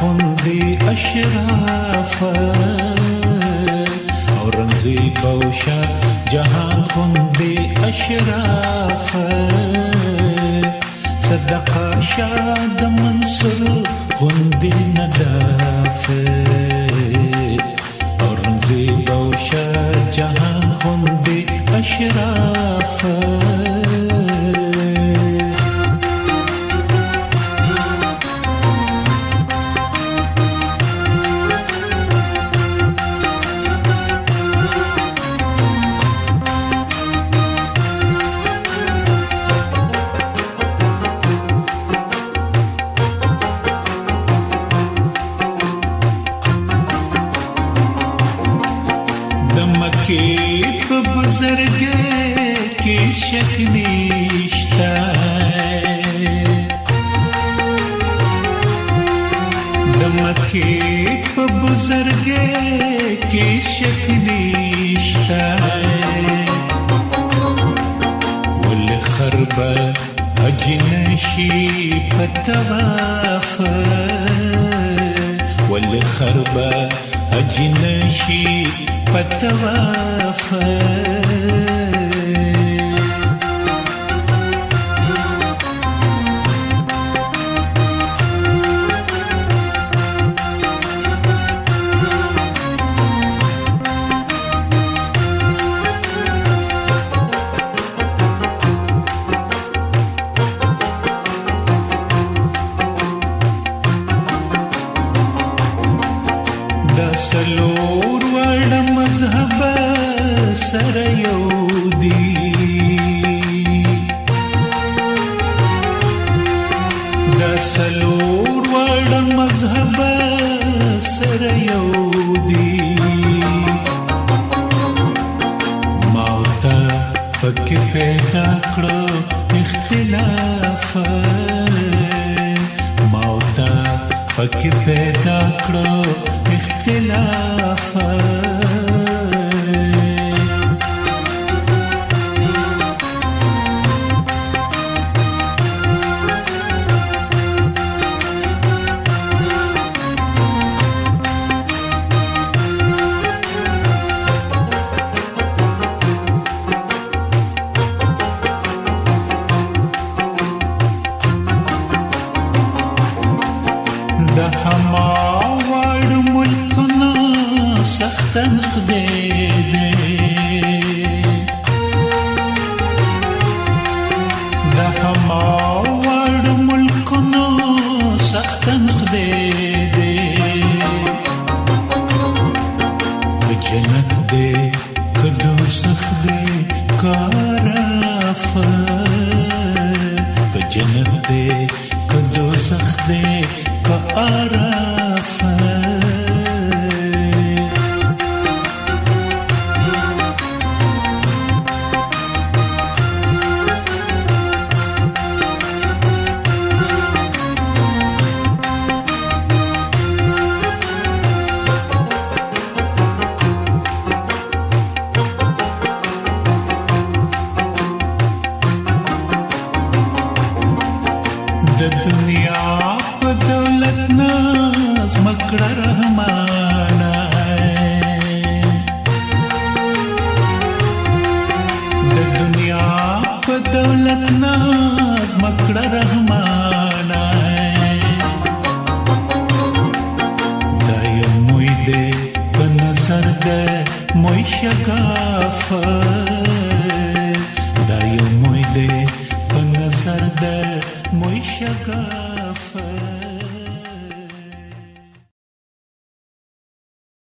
خوندي اشرافه اورنګزي پوشا جهان خوندي اشرافه صدق شاد منصور خوندي ندافه که به بزرگه که شکنیشته دمکه به شكلي که واللي ول خربه اجنشی به توافه ول خربه अजिनशी पतवाफ سلور وړ مذهب سره یو دی د سلور وړ مذهب سره یو دی ماته پکې پیدا کړو پکې پیدا کړو اختلافات تم سختن خدیده که جنت دی که دوزخ دی کار آفر که جنت دنیا په دولت ناز مکړه رحمانا د دنیا په دولت ناز مکړه رحمانا دایم مویده په نظر ده موی شکافه का